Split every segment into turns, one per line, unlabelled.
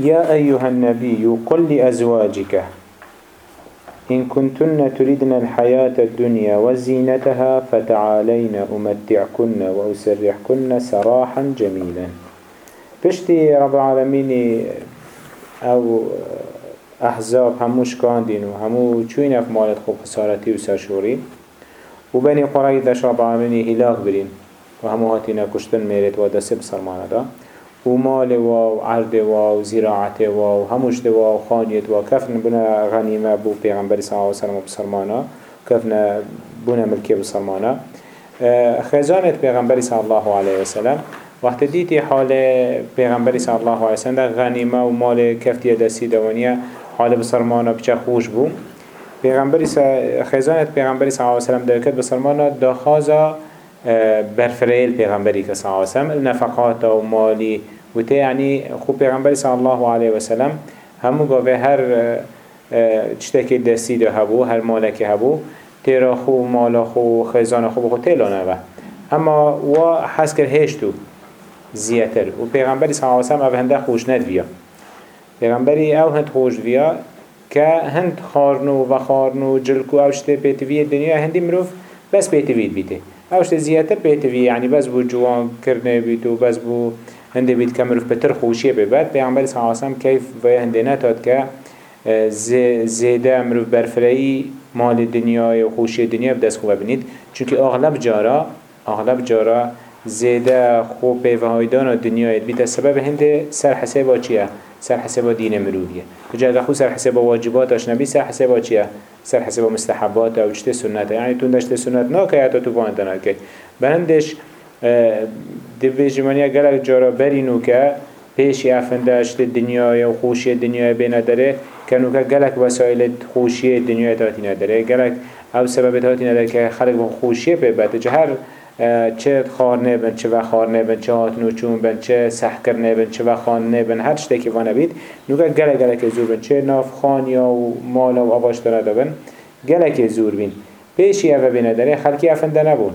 يا أيها النبي قل لأزواجك إن كنتن تريدن الحياة الدنيا وزينتها فتعالين أمتعكن وأسرحكن سراحا جميلا. بشتي رب العالمين أو أحزاب هموش كاندين وهمو چوين في مالت خوب خسارتي وسرشوري وبني قرأي داش رب العالمين هلاك برين وهمو هاتينا كشتن ميرت ودسب سرمانا دا. ومال و عرض و زراعت و هموش دوا و خانیت و کفن بنا غنیمه بو پیغمبر صلی الله علیه وسلم بسرمانا کفن بنا ملکی بسرمانا خزانت پیغمبر صلی الله علیه وسلم. وقت دیتی حال پیغمبر صلی الله علیه وسلم غنیمه و مال کفتی دستی دوانیه حال بسرمانا بچه خوش بو. پیغمبر خزانت پیغمبر صلی الله علیه وسلم درکت بسرمانا داخازا برفريل پیغمبری که صلی الله علیه وسلم نفقات و مالی و ته یعنی خوب پیغمبری صلی الله علیه وسلم. همو گاوه هر چتکی دستی ده هبو هر مالکی هبو تیرا خو مالا خو خزان خو بخو تیلا نوه. اما و حس کر هشتو زیاتر. و پیغمبری صلی الله علیه وسلم أو هنده خوش ند بیا. پیغمبری أو هند خوش بیا که هند خارنو و خارنو جلکو أو شته پیتوی دنیا هندی مروف بس پیتوی بیته. اوش زیاتر پیتوی یعنی بس بو جوان کرنه بیتو بس بو هنده بید که مروف بتر خوشیه ببد پیغمبر صلی اللہ علیہ وسلم کیف و هنده نتاد که زیده مروف برفرهی مال دنیای و خوشی دنیا بدست خوبه بینید چونکه اغلب جارا اغلب جارا زیده خوب پیوهایدان دنیای بیت سبب هنده سر حسابا چیه؟ سر حسابا دین مروفیه جا اگه خو سر حسابا واجباتش نبی سر حسابا چیه؟ سر حسابا مستحبات او چته سنته یعنی تون داشته سنت ناکه حتی تو بانده ناکه هندش دویجی منیا گلک جارا برینو که پیشی افنده اشت دنیای و خوشی دنیای بینه داره کنو که گلک وسایل خوشی دنیای تاتی نداره گلک او سبب تاتی نداره که خلق خوشی ببته چه هر چه خار نبن چه و خار بن چه هات نوچون بن چه سحکر نبن چه و خان بن هر چه که وانه بید نوگه گله گله که زور بن چه ناف خان یا و مال و آباش داره دابن گله که زور بین. پیشی اوه بینه داره خلکی افنده نبون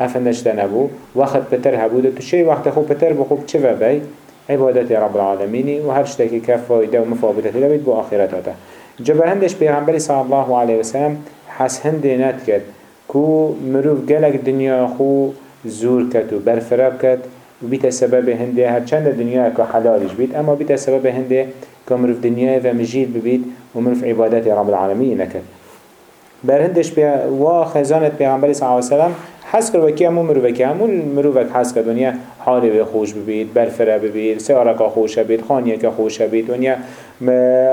افندش ده نبو. وقت پتر هبوده تو چه وقت خوب پتر بخوب چه و بی؟ عبادت رب العالمینی و هر چه که فایده و مفابدتی دارید با آخرت آده جبه هندش پیغمبری صلی الله علیه وسلم حس هنده نت کرد. كو مروف گلك دنيا خو زور كت و برفراب كت و بيت سبب هنده هر چند دنيا كو حلالش بيت اما بيت سبب هنده كو مروف دنيا و مجيد ببيت و مروف عبادت رب العالمين نكت بر هندش بي و خزانت پیغمبر صلى الله عليه وسلم حس کرد وکی همون مروفه که همون مروفه حس کرد. ونیا حالی به خوش ببید برفره ببید که خوش بید خانیه که خوش بید ونیا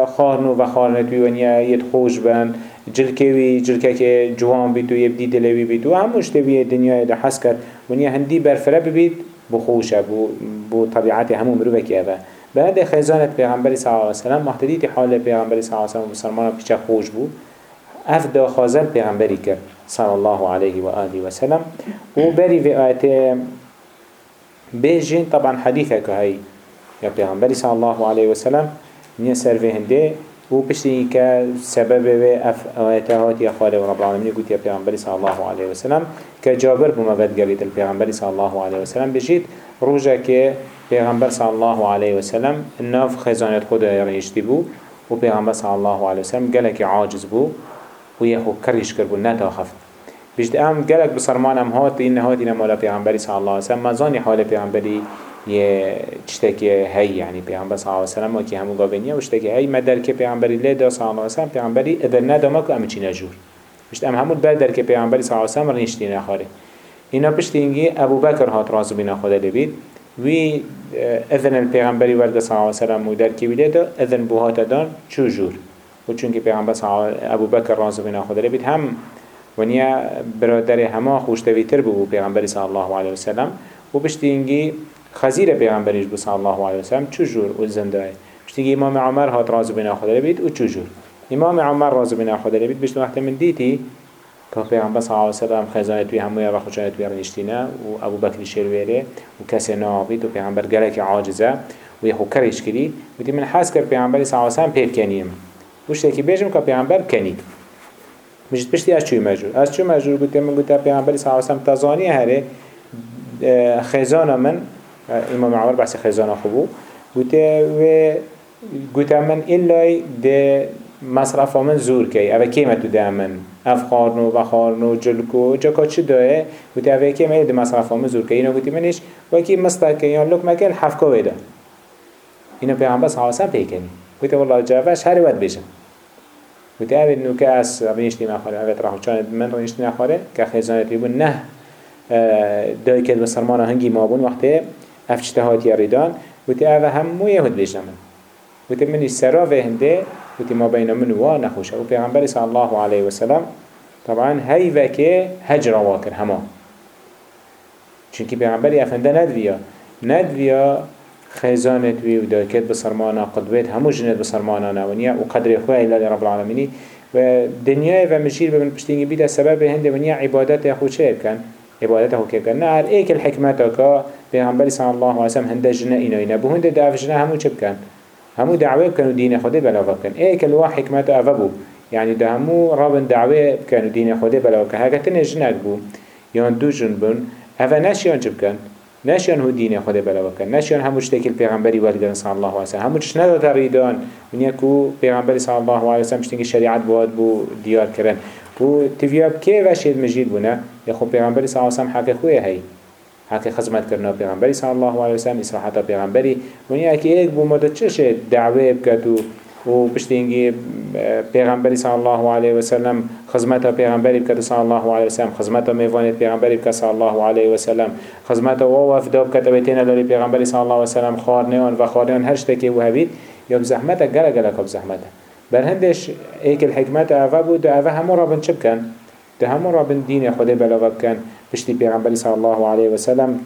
خارنو و خارنتوی ونیا یه خوش بند. جلکوی جلکه که جوان بید و یه بدی دلوی بید و هموش تبیه دنیا ده حس کرد. ونیا هندی برفره ببید بخوشه بو, بو طبیعت همون مروفه که اوه بعد خزانت پیغمبری صلی الله علیه وسلم محتدیت حال پیغمبری صلی الله علیه وسلم مسلمان پیچه خوش بود. اف دا خازن پیغمبری کرد. صلى الله عليه وآله وسلم وبري في آيات بيجين طبعا حديثك هاي يا پیغمبر صلى الله عليه وسلم نيسر في هنده و بشتي كسبب اف آياتات يا خالي ورب العالمين قلت يا پیغمبر صلى الله عليه وسلم كجابر بمبد قريت البيغمبر صلى الله عليه وسلم بجيت روجا كي پیغمبر صلى الله عليه وسلم الناف خزانة خدا يريشتي بو و پیغمبر صلى الله عليه وسلم قالك عاجز بو و یخو کریش کرد و نتاخفت بجد ام گلک بسرمان ام هات این هات این مالا پیغمبری صلی الله علیه وسلم مزانی حال پیغمبری یه چتکی هی یعنی پیغمبر صلی الله علیه وسلم و که همو گاوینیه و چتکی هی مدر که پیغمبری لیده صلی الله علیه وسلم پیغمبری ادر ندامه که ام چی نجور. بجد ام همون بر در که پیغمبری صلی الله علیه وسلم رنشتی نخاره. اینا پشت اینگی ابو بکر هات رازو بینا خدا لبید وی اذن الپیغمبری ورد صلی الله علیه وسلم کی ویده اذن بوهات دان چو و چونکه پیغمبر ابو بکر رازو بنا خود بید هم ونیا برادر همه خوشتوی تر بو پیغمبر صلی الله علیه و بشتی اینگی خزیر پیغمبریش بو صلی الله علیه وسلم چجور و زنده بشتی امام عمر هات رازو بنا خود بید و چجور امام عمر رازو بنا خود بید بشتی وقت من دیتی که پیغمبر صلی الله علیه وسلم خزانه توی همه و خوشانه توی رنشتینه و ابو بکر شیرویره و کسی ناقید و پیغمبر گلک عاجزه و یه خوکرش کری و من حس کرد پیغمبر صلی الله علیه وسلم پیب کنیم وشته کی بیشم که پیامبر کنید مجد پشتی از چوی مجور از چوی مجور گوته من گوته پیامبری صلی الله تازانی هری تزانی هره من امام عمر بحث خزانه خوبو گوته و گوته من ایلای ده مصرف من زور کی اوه کیمه تو ده من؟ اف خارنو و خارنو جلکو جا که چی دایه گوته اوه کیمه ده مصرف من زور کی اینا گوته منش وکی مستر که یا لکمه که الحفکه ویده اینو پیامبر صلی الله پیکنی گوتی والله جاوش هر ود بشن گوتی اوه نوکه از رینشتی مخاره اوه راحو چاند من رینشتی مخاره که خیزانتی بون نه دای که بسرمان هنگی ما بون وقتی اف اجتهادی ریدان. گوتی اوه همو بشن من. گوتی منی سرا و هنده. وتي ما بين من و نخوش أو پیغمبر صلى الله عليه وسلم طبعا هاي وكي هجر واكر هما چونكي پیغمبر افنده ندويا ندويا خزانت وي و داكت بسرمانا قدوات همو جنت بسرمانا نونيا و قدر خواه إلا رب العالمين و دنيا و مشير بمن پشتینگی بیده سبب هنده ونيا عبادت خود چه بکن عبادت خود کن نه هر ایک الحکمت که پیغمبر صلی الله علیه وسلم هنده جنه اینا اینا بو هنده دعف جنه همو چه بکن همو دعوه بكن دين خده بلا بكن إيه كل واحد حكمت افبو يعني ده همو رابن دعوه بكن دين خده بلا بكن هكا تنجنك بو يان دو جن بون افا ناشيان جبكن ناشيان هو دين خده بلا بكن ناشيان همو شتاكي البيغمبري والدن صلى الله عليه وسلم همو جشنا تريدان من يكو بيغمبري صلى الله عليه وسلم شتنگي شريعت بواد بو ديار كرن و تفياب كي وشيد مجيد بنا يخو بيغمبري صلى الله عليه وسلم حكي خويا هاي حق خدمت کرنا پیغمبری صلی الله علیه و سلم اصلاحات پیغمبری. ونی اکی ایک بو مدت چشه دعوه بکتو و پشتینگی پیغمبری صلی الله علیه و سلم خدمت پیغمبری بکت صلی الله علیه و سلم خدمت میوانت پیغمبری بکت صلی الله علیه و سلم خدمت و وفدا بکت بیتین لالی پیغمبری صلی الله علیه و سلم خارنیان و خارنیان هر شتکی و هبید یا بزحمت گله گله کب زحمت. بر هندش ایک الحکمت اوه بود اوه همو رابن چه بکن ده همو رابن دین خود بلاغ بکن بشتي پیغمبری صلی الله علیه و سلم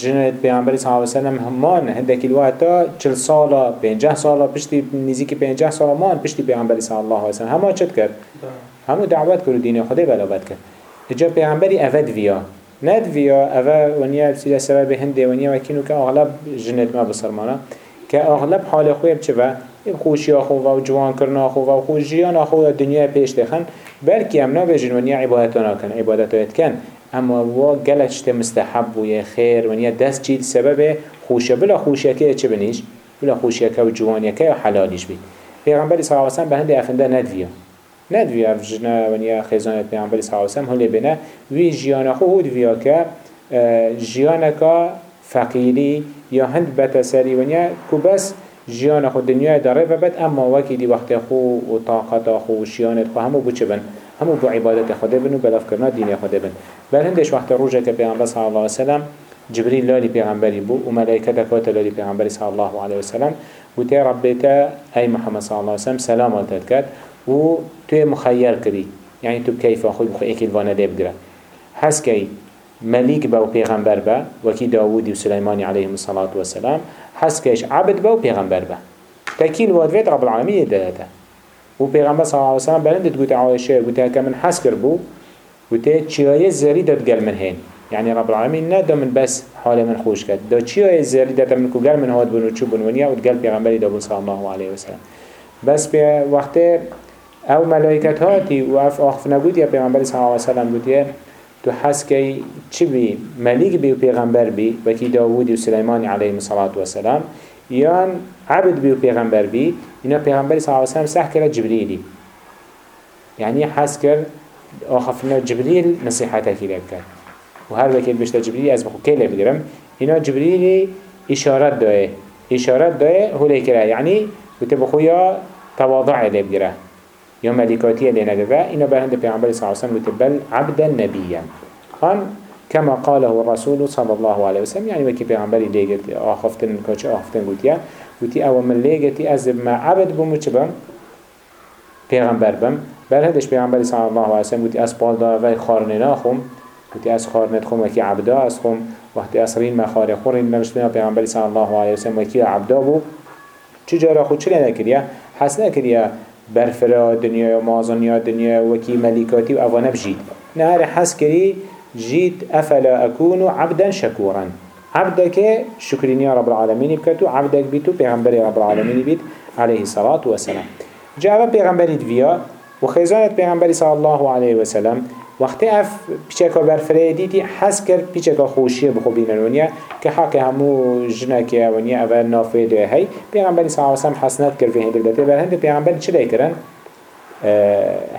جنت پیغمبری صلی الله علیه و سلم همان هندکی الوقتا چل سالا پنجه سالا پشتی نزیکی پنجه سالا مان پشتی پیغمبری صلی الله علیه و سلم همان چت کرد؟ همو دعوت کرد دین خدا بلاغت کرد. اجا پیغمبری اود ویا ند ویا اول ونیا سیده سبب هنده ونیا وکینو که آغلب جنت ما بسرمانا که آغلب حال خویب چه و؟ خوشی آخو و جوان کرنا آخو و خوشیان آخو دنیا پیش دخن. بلکه هم نبیجن ونیا عبادتانا کن عبادتات کن. اما و گلچت مستحب و یه خیر ونیا دست چید سبب خوشه. بلا خوشه که چه بنیش؟ بلا خوشه که و جوانی که حلالیش بید. پیغمبر صلی الله علیه و سلم به هنده افنده ندویا. ندویا افجنا ونیا خیزانت پیغمبر صلی الله علیه و سلم هلی بنا وی جیان خو هود ویا که جیان که فقیری یا هند بتسری ونیا که بس جیان خود دنیا داره و بعد اما وکی دی وقت خو و طاقت خو و شیانت خو همو بو چه بن؟ همو بو عبادت خود بن و بلاف کرنا دین خود بن. بل هندش وقت روزه که پیغمبر صلی الله علیه وسلم جبريل لالی پیغمبری بو و ملائکت کات لالی پیغمبری صلی الله علیه وسلم و تی ربیتا ای محمد صلی الله علیه وسلم سلام آلتت کرد و تو مخیر کری. یعنی تو کیف خود بخو ایکی الوانه دی بگره هست که ملیک با و پیغمبر با وکی داوودی و سلیمانی علیهم الصلاة والسلام حسكش عبد با و پیغمبر با. تکیل وادویت رب العالمین دادتا و پیغمبر صلی اللہ علیہ وسلم بلندت گوت عایشه گوت هکا من حس کر بو گوت چیای زری داد گل من هین. يعني رب العالمين ندا من بس حال من خوش كد دا چیای زری داد من کو گل من هاد بنو چو بنونیا و گل پیغمبری دا صلی الله علیه وسلم. بس به وقت أو ملائکت هاتی و اف آخف نگود یا پیغمبری صلی الله علیه وسلم گوت تو حس چی بی؟ ملیک بی و پیغمبر بی وکی داوودی و سلیمانی علیه الصلاة والسلام یان عبد بی و پیغمبر بی اینا پیغمبری صلی اللہ علیہ وسلم سح کرد جبریلی. یعنی حس کرد آخفنا جبریل نصیحته کی لب کرد. و هر وکیل بشتا جبریلی از بخو که لب گرم اینا جبریلی اشارت داره اشارت داره هو لیکره یعنی بته بخو یا تواضع لب گره يوم ملكاتية لنجفا إنه بهند پیغمبر صلى الله عليه وسلم بل عبدا نبيا. خان كما قاله الرسول صلى الله عليه وسلم يعني وكي پیغمبری ليگت آخفتن كاچه آخفتن گوتيا گوتي أو من ليگتي از ما عبد بمو چه بم؟ پیغمبر بم. بل هدش پیغمبر صلى الله عليه وسلم گوتي از پال دار وی خارننا خم گوتي از خارنت خم وكي عبدا از خم. وقتی اصرین ما خار خورین نمشتنا پیغمبر صلى الله عليه وسلم وكي عبدا بو. چجارا خود چلی نکریا حس نکریا برفرا دنیا و مازنیا دنیا وکی ملیکاتی و اوانه بجید نه هر حس کری جید افلا اکونو عبدا شکورا. عبدك شكريني رب العالمين بكتو عبدك بيتو پیغمبر رب العالمين بيت عليه الصلاة والسلام. جاء پیغمبر فيا و خیزانت پیغمبری صلی الله علیه و سلم وقتی اف پیچکا برفره دیدی حس کرد پیچکا خوشیه بخو بینن ونیا که حق همو جنکه ونیا اول نافه ده هی. پیغمبری صلی الله علیه و سلم حسنت کرد فيه دلته بر هند پیغمبری چه لیکرن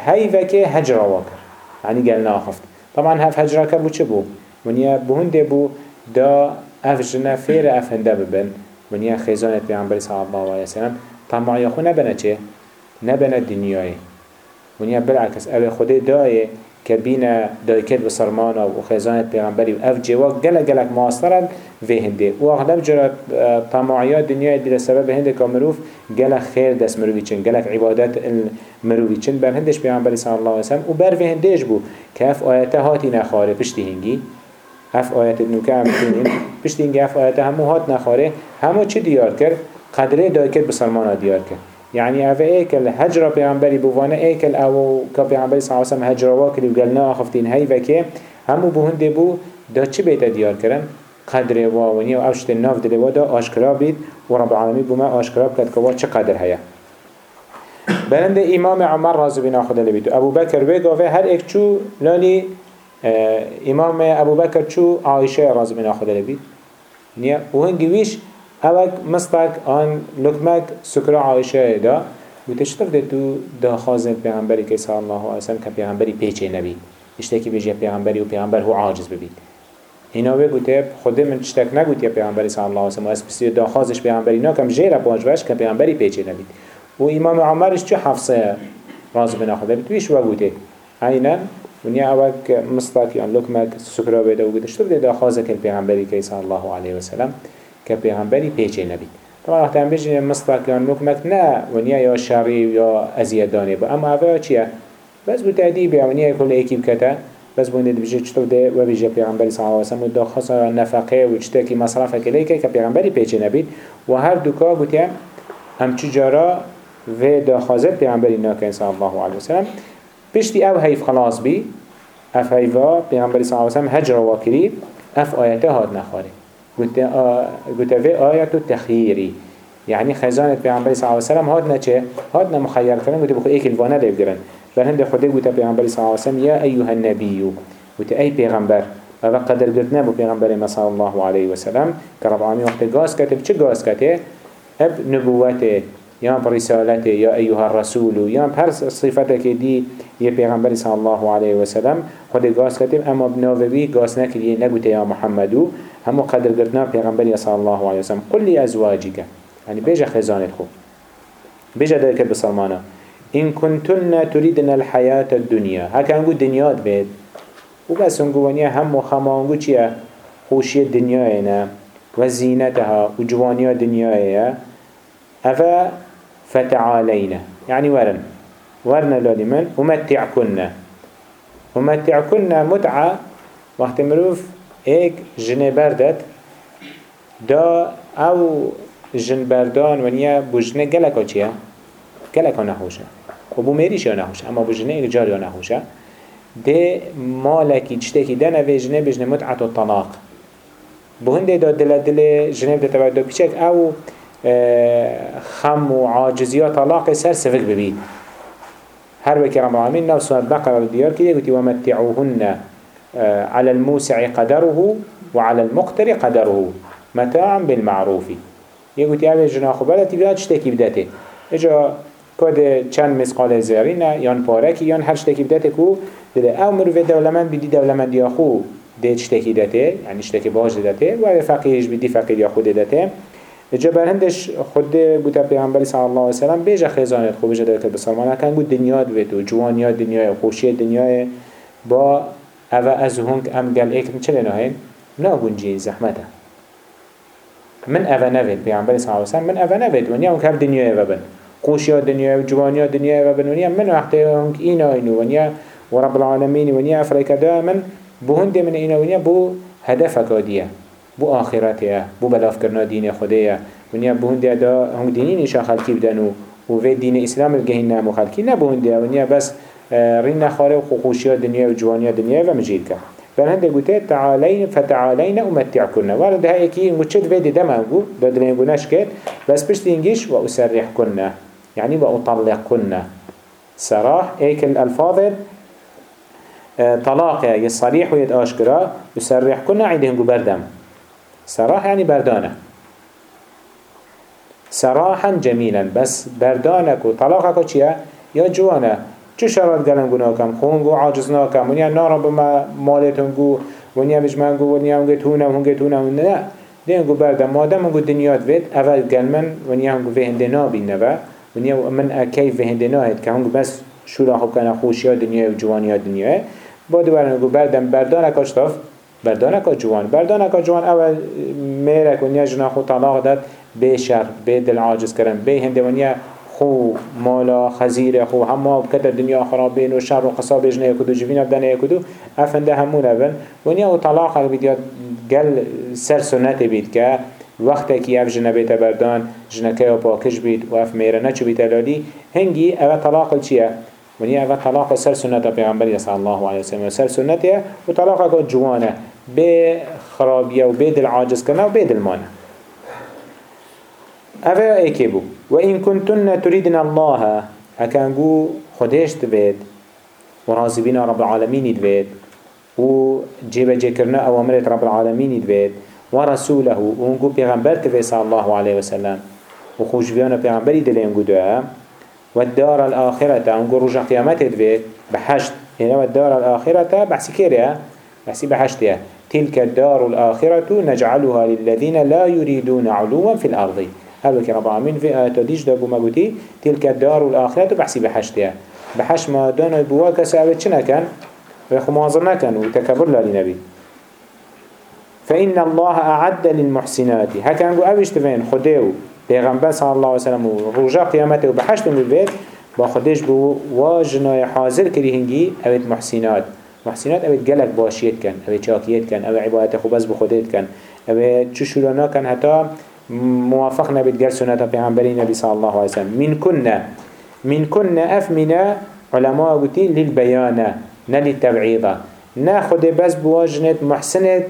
هی وکه هجر واکر یعنی گل ناخفت. طبعا هف هجر که بو چه بو؟ ونیا بهنده بو دا اف جنه فیر اف هنده ببن. ونیا خیزانت پیغمبری صلی الله علیه و سلم طمعی خو نبنه چه؟ نبنه دنیای. ونیا بالعکس أو خود دایه كبينا دايكت بسرمانا و پیغمبري و اف جوا گلق گلق معاصرن في هنده و اغلب جرا طماعيات دنیا دي سبب هنده کامروف گلق خير دست مروفي چن عبادت مروفي چن بر هندش پیامبری صلى الله عليه وسلم و بر في هندش بو كف آياته هاتي نخاره پشتی هنگی، اف آيات نوكه هم پشتی هنگی اف آياته همو هات نخاره. همو چه ديار کر قدره دايكت بسرمانا ديار کر يعني أفا إيكل هجرة بيعنبري بوانا إيكل أو كبيعنبري صلى الله عليه وسلم هجرة واكل وقالنا أخفتين هاي فكي همو بهنده بو دا چه بيتا ديار كرن قدر واوني و اوشت الناف دل وادا آشكرا بيت ورب العالمين بما آشكرا بكت كوا چه قدر هيا بلند امام عمر رازو بنا خدا لبيتو ابو بكر بيقافه هر ايك چو لاني آه امام ابو بكر چو عائشة رازو بنا خدا لبيت نيا وهنگي ويش اوک مستک آن لکمک سکر عایشه دا و ده تو دا خازن پیغمبری که صلی الله علیه که پیغمبری پیچه نبید اشتکی بیجی پیغمبری و پیغمبر هو عاجز ببید اینا به گوته خود من تشتک نگوت یا پیغمبری صلی الله علیه و اسپسی دا خازش پیغمبری نا کم جیره پاش باش که پیغمبری پیچه نبید و امام عمرش چه حفظه راز بنا خدا بید و گوته عینا ونیا اوک مستک یا لکمک سکر بده و گوته شتف ده دا خازه که پیغمبری که صلی الله علیه وسلم که پیغمبری پیچه نبی. طبعا وقت هم بيجي یا نکمت نه نا ونيا یا شعري یا أزياداني با. اما أفا چیه؟ بس بتأديب يا ونيا کل ایکیب كتا بس بوده بيجي چطور ده و بيجي بيغمبري صلی الله عليه وسلم دا خاصة نفقه و که مصرفه که كبيغمبري بيجي نبي و هر دوكا قوتيا هم چجارا و دا خازه پیغمبری ناکن صلی الله علیه وسلم. پشتی او حیف خلاص بی اف حیفا پیغمبری صلی الله علیه وسلم هجر و واکری اف آیته هاد نخواری. قلت في آية التخييري يعني خزانة پیغمبر صلى الله عليه وسلم هاد نچه هاد نمخير كرن قلت بخو ايك الوانا لبگرن بل هند خده قلت پیغمبر صلى الله عليه وسلم يا أيها النبي قلت اي پیغمبر و قدر قلتنا بو پیغمبر صلى الله عليه وسلم. كرب العالمين وقت قاس كتب چه قاس كتب اب نبوته یا برسالته یا ایها الرسول. یا هر صفتك دي يا پیغمبر صلى الله عليه وسلم خود قاس كتب اما بنووي قاس نكري نقول يا محمدو. همو قدر قرتنا پیغمبر صلى الله عليه وسلم. قل لي أزواجك يعني بيجا خزانة خو. بيجا ذلك بسلمانا. إن كنتن تريدن الحياة الدنيا هكا نقول دنيات بيت وبس نقول ونيا هم وخما نقول چيا خوشي الدنيا هنا وزينتها وجوانيا الدنيا أفا فتعالينا يعني ورن. ورن لالمن ومتعكن ومتعكن متعة. وقت مروف ایک جنه بردد دا أو جن بردان ونیا بو جنه گلکا چیه؟ گلکا نحوشه و بو میریش یا نحوشه اما بو جنه ایک جار یا نحوشه ده مالکی چتکی ده نوی جنه بجنه متعت و طلاق. بو هنده دا دل دل جنه بده تبعد دا پیچک أو خم و عاجزی و طلاق سر سفک ببید هر وكي رب العالمين نفس بقرة ديار كده قلت ومتعوهن. على الموسع قدره وعلى المقتر قدره. متاعا بالمعروف. يقول تي جنا خبالة تبدأ تشتكي بداته. إجا كود چند مسقال زيرين يان باركي يان هر شتكي بداته كو دل أو مروفي دولمن بدي دولمن ياخو ده تشتكي داته يعني اشتكي باش داته و فقيهش بدي فقير ياخو داته. إجا برهندش خود بوتا پیغمبر صلی الله علیه وسلم بیجا خزانت خوب بجا دارد بسرمانه کن گود دنیا دویتو جوانیا دنیا خوشی دنیا با اوه از هنگ ام گل ایکن چه لناهین؟ نا گنجی زحمته من اوه نوید پیغمبر صلی اللہ علیہ وسلم من اوه نوید. ونیا هنگ هر دنیای اوه بن. قوشیا دنیای و جوانیا دنیای اوه بن. ونیا من وقتی هنگ اینا اینو ونیا و رب العالمین ونیا افریکا دا من بو هنده من اینا ونیا بو هدفك ديه بو آخرته بو بلاف کرنا دین خوده ونیا بو هنده دا هنگ دینی نشا خلقی بدنو و في دين اسلام الجهين نامو خلقي نبو هنده ونیا بس رين خاله وخوشيا دنيا وجوانيا دنيا ومجيد كا فهند قلت تعالين فتعالين أمتعكن وارد هاي كي مجد فيدي دمانجو دادلين قناش كت بس بشت إنجيش وأسرحكن يعني وأطلقكن سراح ايك الألفاظ آه، طلاق يصريح ويد آشكرا يسرح كنا عندهم بردم. سراح يعني بردانه. سراحا جميلا بس بردانك وطلاقك چيه يا جوانا چو شرط گلن گو ناکم خون گو عاجز ناکم. ونیا نارم بما مالتون گو ونیا بجمن گو ونیا هنگه تونه هنگه تونه نه. دین گو بردم. مادم هنگو دنیات وید. اول گلمن ونیا هنگو به هنده نابین نبا ونیا من اکیف به هنده ناهد که هنگو بس شورا خوب کنه خوشی ها دنیا و جوانی ها دنیا با دوباره گو بردم. بردانک اشتاف بردانک جوان. بردانک جوان. اول میرک ونیا جنا خود طلاق داد. به شر به دل عاجز کردن به هنده ونیا خو مالا خزیره خو همه بکت دنیا خرابین و شر و قصاب جنه کدو جوین بدنه کدو. افنده همون اول. ونیا و طلاق بیدیاد گل سر سنت بید که وقتی که اف جنه بیت بردان جنه که پاکش بید و اف میره نچو بیت لالی. هنگی اول طلاق چیه؟ ونیا اول طلاق سر سنت پیغمبری صلی الله علیه وسلم سر سنتیه و طلاق جوانه به خرابیه و به دل عاجز کنه و به دل مانه. أفا ايكيبو وإن كنتن تريدن الله هكانجو خديش تبيت ورازبين رب العالمين تبيت وجيب جيكرنا أوامرت رب العالمين تبيت ورسوله ونجو بيغمبر تبيت صلى الله عليه وسلم. وخوش بيانا بيغمبري دلين قدوها والدار الآخرة ونجو رجع قيامته تبيت بحشت. هنا والدار الآخرة بحسي كيريا بحسي بحشتها تلك الدار الآخرة نجعلها للذين لا يريدون علوا في الأرض. هل وكي رب العالمين في آيات ديش دابو مقوتي تلك الدار والآخرة بحسي بحشتها. بحش ما دانا بوا كسي اوه چنا كان؟ ويخو مواظر نكن وتكبر لالي نبي فإن الله أعد للمحسنات. هكا نقول أوش تفين؟ خديو پیغمبر صلى الله عليه وسلم ورجا قيامته وبحشت من البيت با خديش بو واجناي حاضر كري هنگي اوت محسنات. محسنات اوت قلق باشيت كان اوت شاكيت كان اوت عبادت خبز بخديت كان. اوت چشولانا كان حتى موافق نبید گر سنت پیغمبری نبی صلی الله علیه وسلم. من كنا من كنا أفمنا علماء قلتي للبيانة نه للتبعيضة نه خود بس بواجنت محسنت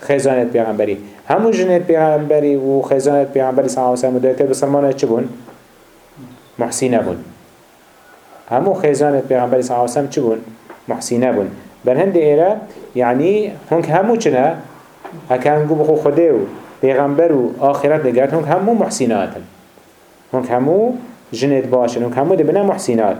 خزانت پیغمبری همو جنت پیغمبری و خزانت پیغمبری صلی الله علیه وسلم دایت بسلمانه چه بون؟ محسینه بون. همو خزانت پیغمبری صلی الله علیه وسلم چه بون؟ محسینه بون. بر هند ایره یعنی هنگ همو چنه هکه هنگو بخو خوده و پیغمبر و آخرت نگرد هنگ همو محسینات هنگ همو جنت باشن هنگ همو دبنا محسینات.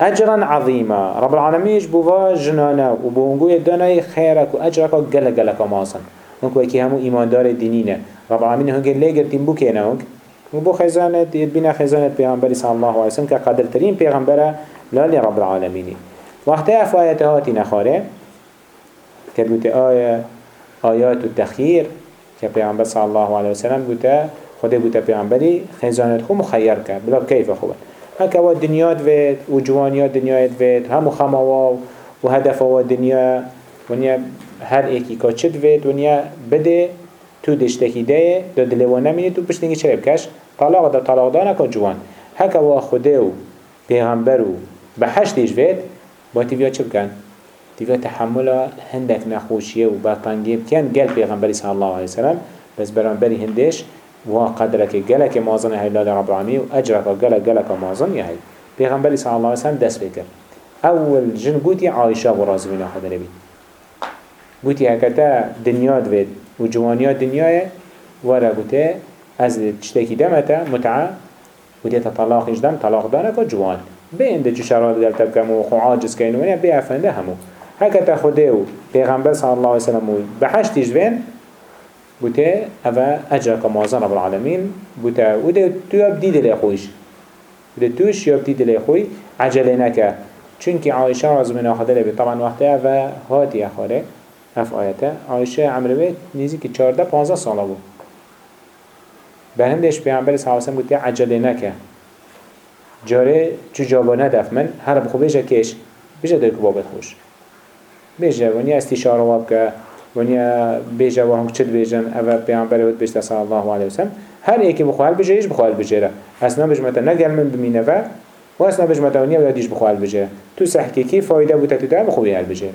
أجرا عظيما رب العالمين بوا جنانا وبونجو يدانا خيرك وأجرك قل قلك ماصن هنك وكي همو إيمان دار الدينين رب العالمين هنك اللي قرتين بو كينا هنك وبو خزانة يدبنا خزانة بيغمبر صلى الله عليه وسلم كقدر ترين بيغمبر لا لرب العالمين وقتها في آيات هاتي نخاره آیات و تخییر که پیامبر صلی الله علیه و سلم بوده خدا بوده پیامبری خزانت خو مخیر کرد. بلا کیف خوبه. هک و دنیات دوید و جوانیات دنیات دوید هم خماوا و هدف و دنیا و نیا هر یکی چه دوید و نیا بده تو دشته کیده دو دلوانه مینی تو پشتنگی چرا بکش طلاق دا طلاق دا نکن جوان. هک و خدا و پیغمبر و به هشتیش وید با تیویا چه بکن؟ تيجا تحمل هندك نخوشيه وبطنجي كان قال پیغمبر صلى الله عليه وسلم. بس برانبري هندش وقدرك قالك مازن هلال رب العالمين وأجرك قالك قالك مازن يهي پیغمبر صلى الله عليه وسلم دست بكر أول جن قوتي عائشة ورازي من أخذ نبي قوتي هكذا دنيا دويد وجوانيات دنيا ورا قوتي از تشتكي دمتا متعة قوتي تطلاق دم طلاق دانك جوان. بين دي شرات قلت بكم وخو عاجز كينو بيعفن همو. هكذا خده و پیغمبر صلى الله عليه وسلم بحشتش بين بوته اوه اجر كمازن رب العالمين. بوته وده تو يب ديد لأخويش وده توش يب ديد لأخوي عجله نكا چونك عائشة رضي من آخده لبي طبعا وقت اوه هاتي اخاره أف آياته. عائشة عمره بيت نيزي که چارده پانزه ساله بود. بهندش پیغمبر صلی الله علیه و سلم گفت عجله نکه جاره چو جابا ندف من هر بخو بیجه کش. بیجه دای که خوش. بیجه ونیا استشاره واب که ونیا بیجه و هم چت بیجن اول پیامبر بود بیشتر صلی الله علیه وسلم هر یکی بخوال بجه ایش بخوال بجه أصلا بجمتا نگل من بمینه و و أصلا بجمتا ونیا و یادیش بخوال بجه تو سحکی فایده بوده تو در بخوی هل بجه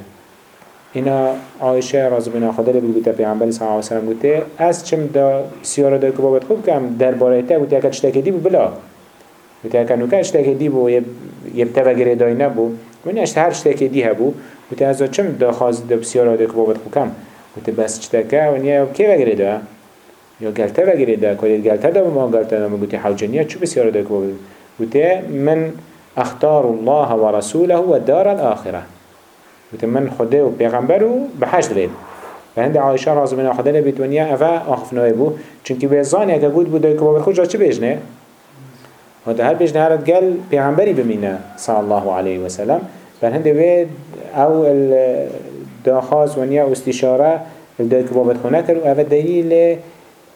اینا عایشه رضی بنا خدا لی بگوته پیامبر صلی الله علیه وسلم گوته از چم دا سیاره دا که بابت خوب کم درباره تا گوته اگر چتا کدی بلا وتي هكا نوكا اشتاكي دي بو يبتبا قريداي نبو وني اشت هر اشتاكي دي هبو وتي هزا چم دا خاز دا بسيارا دا كبابت خو وتي بس اشتاكا وني كيف قريدا يا قلتا قريدا كوليت قلتا دا ما قلتا دا ما حوجنيا شو بسيارا دا كبابت وتي من اختار الله ورسوله والدار الآخرة. وتي من خده وبيغمبره بحشد بيت فهند عائشة رازو من خدا لبيت ونيا أفا آخف نويبو چونك بيزاني اگه بود بودای كبابت خود جا چه بيجنه؟ هذا هر بيجنه هرد قال بيغمبري بمينه صلى الله عليه وسلم. فهند بيد أو الداخاز ونيا استشارة الدای كبابت خونه كر و دليل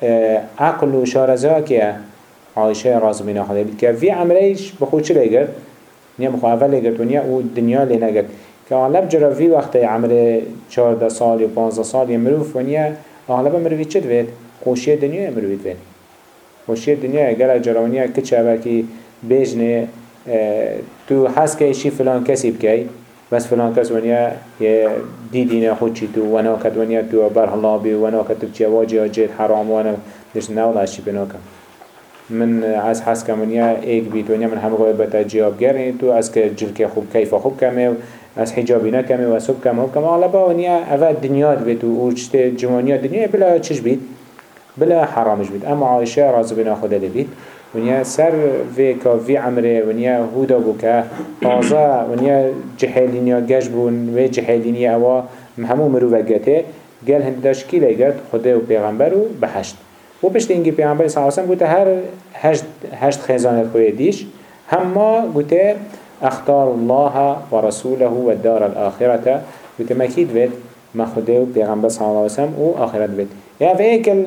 آه، عقل و شارزاكيه عائشة رازو من خدا بيت که في عمليش بخود چه لگرد؟ نیا بخو اول لگرد ونیا و دنیا لنگرد که اغلب جرا وی وقت عمر 14 سال یا 15 سال مروف ونیا اغلب مروی چه دوید؟ خوشی دنیا مروی دوید. خوشی دنیا اگر جرا ونیا کچه وکی بیجنه تو حس که ایشی فلان کسی بکی بس فلان کس ونیا دیدین خودشی تو وناکت ونیا تو بر الله بی وناکت تو چه واجه جید حرام وأنا دشت نولا اشی بناکم من از حس کم ونیا ایک بیت ونیا من همه قوی بتا جواب گرین تو از که جلک خوب کیف خوب کمه از حجابی نکمه و سب کمه کمه غالبا ونیا اول دنیا بید و اوچت جوانیا دنیا بلا چش بید بلا حرامش بید اما عایشه رازو بنا خدا لبید ونیا سر في كا في عمره ونیا هودا بو که تازه ونیا جحیلینیا گش بون و جحیلینیا اوا. همو مروفقته قال هند داش کی لگرد خدا و پیغمبر و بحشت و پشت اینگی پیغمبر صلی الله علیه و سلم هر هشت هشت خزانت خوی دیش. هما گوته اختار الله ورسوله والدار الآخرة. وتمكيد بيت ما خده پیغمبر صلى الله عليه وسلم و آخرت بيت يا في ايكل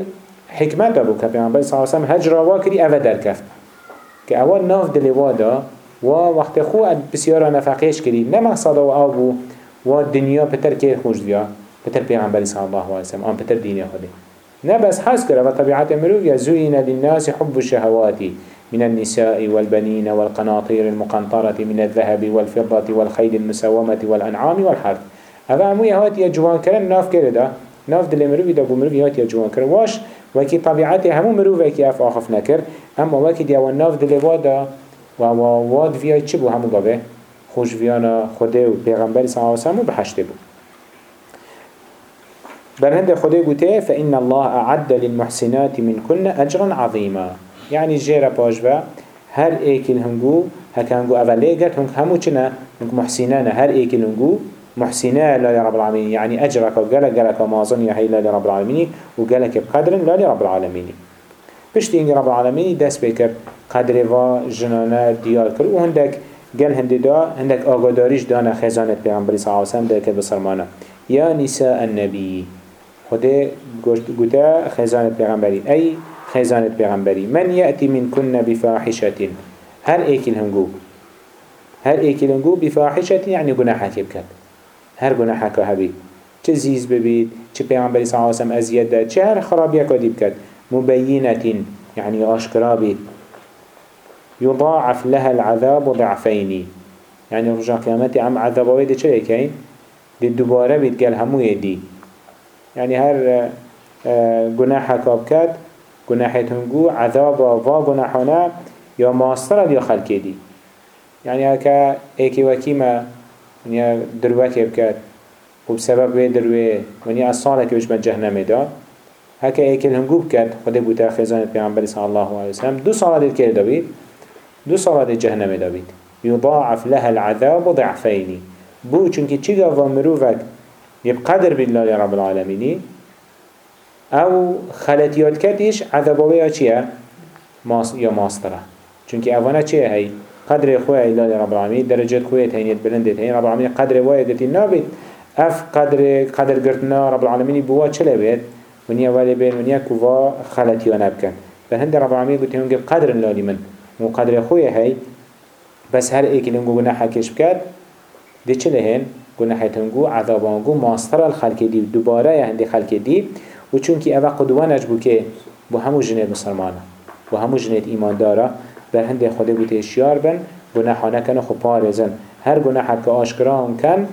حكمت ابو كبيغمبر صلى الله عليه وسلم هجر واكري اوه در كفت كأول ناف دلوادا و وقت خو بسيارة نفقيش كري نما صدا و آبو و دنيا بتر كير خوش بيا بتر پیغمبر صلى الله عليه وسلم آن بتر دينيا خده نه بس حس کرده و طبیعت مروف یا زوین للناس حب الشهواتی من النساء والبنين والقناطير المقنطرة من الذهب والفضة والخيل المسومة والأنعام والحرث. هذا أمو يهات يجوان كرن ناف كرده ناف دل مروفي دا بو مروفي يهات يجوان كرن واش وكي طبيعته همو مروفي كي أف آخف نكر أما وكي ديوان ناف دل وادا وواد فيها چه بو همو قابه خوش فيانا خده و پیغمبر صلى الله وسلم بحشته بو برهند خده قوته فإن الله أعد للمحسنات من كن أجرا عظيما. يعني جيرا باجبا هر ايكل هنگو هكا هنگو اوله گرد هنگ همو چنا هنگ محسنان هر ايكل هنگو محسنا لا العالمين. يعني أجرك وقالك قالك مازن يا هيلا لرب العالمين. وقالك بقدر لا لرب العالمين. بشتي إنجي رب العالمين دست بكر قدر و جنانا ديار كر وهندك قال هندي دا هندك آقاداريش دانا خزانة بيغمبري صلى الله عليه وسلم ده بصرمانا يا نساء النبي خده قلتا خزانة بيغمبري أي خزانة بيغمبري من يأتي من كنا بفاحشة. هر ايكل هنگو هر ايكل هنگو بفاحشة يعني گناحات يبكت هر گناحك هبي چه زيز ببيت چه بيغمبري صلى الله عليه وسلم ازياد ده چه هر خرابيك ودي بكت مبينة يعني اشكرا بيت يضاعف لها العذاب ضعفين يعني رجع قيامتي عم عذابوي دي چه يكين دي دوباره بيت قال همو يدي يعني هر گناحك بكت گناحت هنگو عذاب و گناحانا یا ماستر یا خلکی دی. یعنی هکا ایکی وکیما ونیا دروکی بکد و بسبب وی دروی ونیا اصاله که بشمت جهنم دا هکا ایکی هنگو بکد خود بوتا خزانت پیغمبر صلی الله علیه وسلم دو ساله دید که دابید دو ساله دید جهنم دابید يضاعف لها العذاب ضعفين بو چونكي چيغا ومروفك يبقدر بالله رب العالمين أو خلطیات کتیش عذاباوی ها چیه؟ ماس یا ماستره. چونکه اوانه چیه هی؟ قدر خواه ایلال رب العالمین درجات خواه تهینیت بلندت هین رب العالمین قدر وای گتی نابید أف قدر قدر گرتنا رب العالمین بوا چله بید ونیا ولی بین ونیا کوا خلطیان بکن فهند رب العالمین گوتی هنگی قدر لالی من و قدر خواه هی بس هر ایکی لنگو گناح کش بکد دی چله هین گناح تنگو عذابانگو ماستر الخلق دی دوباره هندی خلق دی و چونکی اوه قدوانش بو که بو همو جنید مسلمانه بو همو جنید ایمان داره بر هنده خدا بو تشیار بن گناحانه کن خو پارزن هر گناح که آشکرا هم کن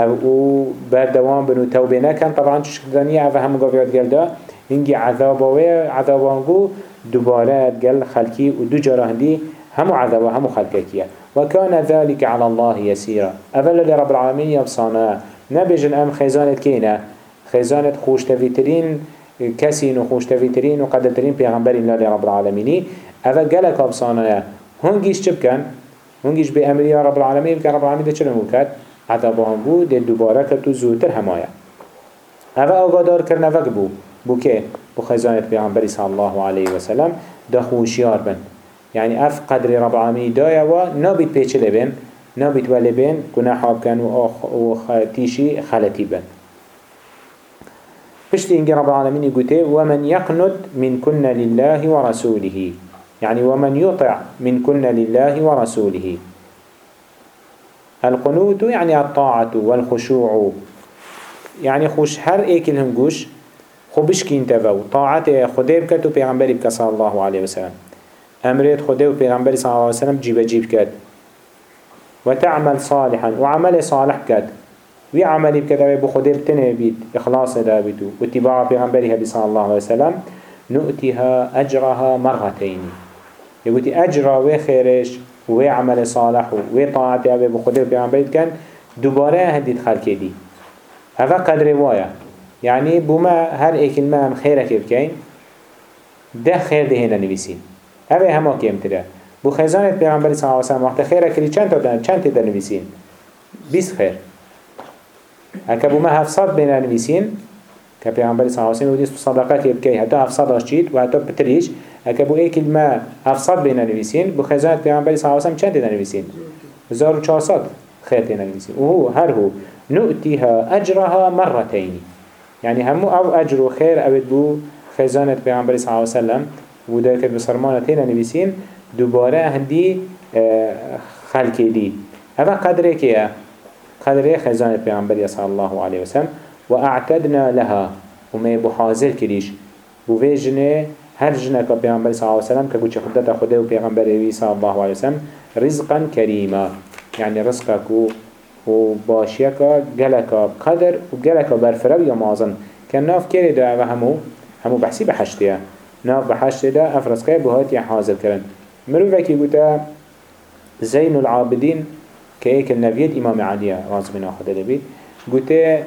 أو بردوام بن و توبه نکن. طبعا چش کدنی اوه همو گاویات گلده هنگی عذاباوه عذابانگو دوباره گل خلکی و دو جارا هندی هم عذاب هم خلقكية وكان ذلك على الله يسيرا أولا لرب العالمين يبصانا نبجن أم خزانة كينا خزانة خوش تفيترين كسين وخوش تفيترين وقدرترين بيغمبر الله لرب العالمين أولا قلق أبصانا هنجيش چبكن هنجيش بأمر يا رب العالمين بكن رب العالمين ده چلن وكات عذابهم بو ده دوباره كتو زوتر همايا أولا أغادار کرنا وقت بو. بو كي بو خزانة بيغمبر صلى الله عليه وسلم ده خوشيار بن. يعني اف قدر رب العالمين دايا و نابد پیچه بين نابد ولی بين گناح بكن و تيشي خلتي بن. پشت اینگه رب العالمين يقول ومن يقند من كن لله ورسوله. يعني ومن يطع من كن لله ورسوله. القنوت يعني الطاعة والخشوع. يعني خوش هر ايكل هم قوش خوبش كين تفو طاعته خده بكت و پیغمبری بك صلى الله عليه وسلم. امرت خده و پیغمبری صلى الله عليه وسلم جيب جيب كت. وتعمل صالحا وعمل صالح كت. وی عملی بکده بو خود بتنه بید اخلاص دا بیدو و اتباع پیغمبری هبی صلی الله علیه وسلم نؤتیها اجرها مرتين يقولي اجرا و خیرش و عمل صالح و طاعت بو خود پیغمبری کن دوباره هدید خلقی دی. هذا قدر وایا يعني بما هر ايكل ما هم خيرك بكين ده خير ده هنا نويسين هذا هما كيم ترى بو خزانة پیغمبر صلى الله عليه وسلم وقت خيرك لي چند تا چند تا نويسين بيس خير هكا بما هفصاد بين نويسين كبيغمبر صلى الله عليه وسلم وديس صدقة كي حتى هفصاد اشتيت وحتى بتريش هكا بو ايكل ما هفصاد بين نويسين بو خزانة پیغمبر صلى الله عليه وسلم چند تا نويسين زار و چهارصد خير تنا نويسين وهو هر هو. نؤتيها أجرها مرتين يعني همو أو اجر و خير اوید بو خزانت پیغمبر صلی الله علیه وسلم. و دا که بسرمانه تینا نویسین دوباره آه، خلقی دی اوه قدره که قدره خزانت پیغمبر صلی الله علیه وسلم و اعتدنا لها. و ما بو حاضر کریش. و ویجنه هر جنه که پیغمبر صلی الله علیه وسلم که گوچه خودت خوده و پیغمبر صلی الله علیه وسلم رزقا کریما يعني رزقك و باشیکا گلکا قدر و گلکا برفرو یا مازن. که ناف کری دا و همو همو بحثی بحشتیه ناف بحشتی دا افرسکای بهات یا حاضر کرن. مرو وکی گوتا زین العابدین که ایک النبیت امام علیه راز بنا خدا لبید گوتا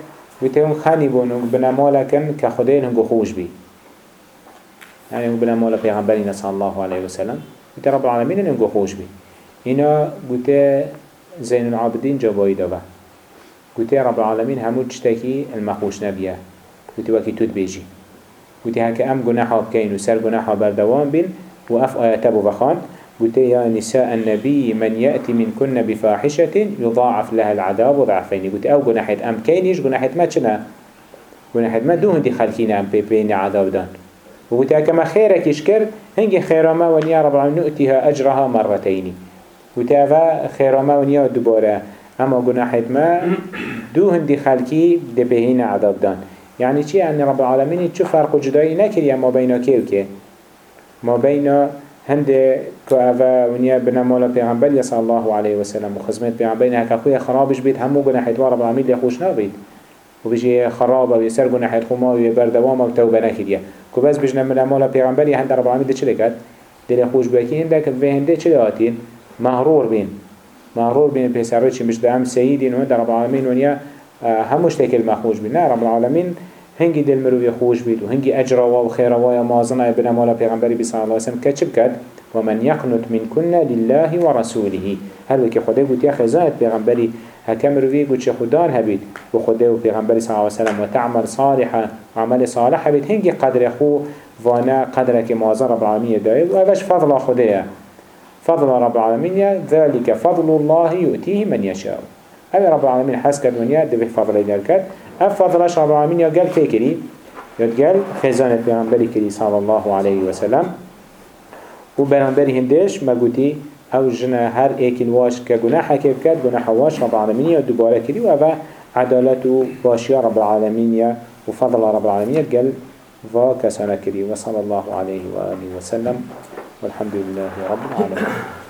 گوتا هم خانی بون و بنا مالا کن که خدا هنگو خوش بی. يعني هم بنا مالا پیغمبرین صلی الله علیه وسلم گوتا رب العالمین هنگو خوش بی. اینا گوتا زين العابدين جوابي دوا قلت يا رب العالمين همو تشتكي المخوش نبيه قلت وكي تود بيجي قلت هكا أم جناحا بكين وسر جناحا بردوان بين وأف آياتبو بخان قلت يا نساء النبي من يأتي من كن بفاحشة يضاعف لها العذاب ضعفين. قلت أو جناحة أم كينيش جناحة ما تشنا؟ جناحة ما دون دي خلقين أم بين عذاب دان. وقلت هكا ما خيرك يشكر هنجي خير ما ونيا رب العالمين نؤتيها أجرها مرتين. وتاوا خيرما ونيا دوبارة. أما گناحت ما دو هندي خلقي ده بهين عذاب دان. يعني چي يعني رب العالمين چو فرق جدائي نكريا ما بين كيوكي ما بين هند كأفا ونيا بنا مولا پیغمبر صلى الله عليه وسلم. وخزمت پیغمبر هكا خويا خرابش بيت همو گناحت رب العالمين لخوش نابيت وبيجي خرابة ويسر گناحت خما ويبردوام وتوبة نكريا كو بس بجنا من مولا پیغمبر هند رب العالمين ده چلكت دل خوش بكين هندك في هنده چلي هاتين مغرور بين مغرور بين بيسره چی مش دام سيدين و در رب ونيا هموش تكل مخوش بين نه رب العالمين هنگی دل مروی خوش بید و هنگی اجرا و خیر و مازنه بنا مالا پیغمبری بی صلی الله علیه وسلم کچب کد و من یقنط من کن لله و رسوله. هر وکی خدا گوت یا خزانت پیغمبری هکم مروی گوت چه خدار هبید و خدا و پیغمبری صلی الله علیه و تعمل صالحا عمل صالح هبید. هنگی قدر خو وأنا قدر که مازن رب العالمین داید و اوش فضل خدایه فضل رب العالمين ذلك فضل الله يؤتيه من يشاء هذا رب العالمين حس كد ونيا دبه فضل يدركت اف فضلش رب العالمين قال كيكري قال خزانة بيغمبري كري صلى الله عليه وسلم. وبيغمبري هندش ما قوتي أو جنا هر ايكل واش كجناح كيف كد جناح واش رب العالمين دوبارة كري. وهذا عدالته باشيا رب العالمين وفضل رب العالمين قال فا كسانا كري. وصلى الله عليه وآله وسلم. والحمد لله رب العالمين.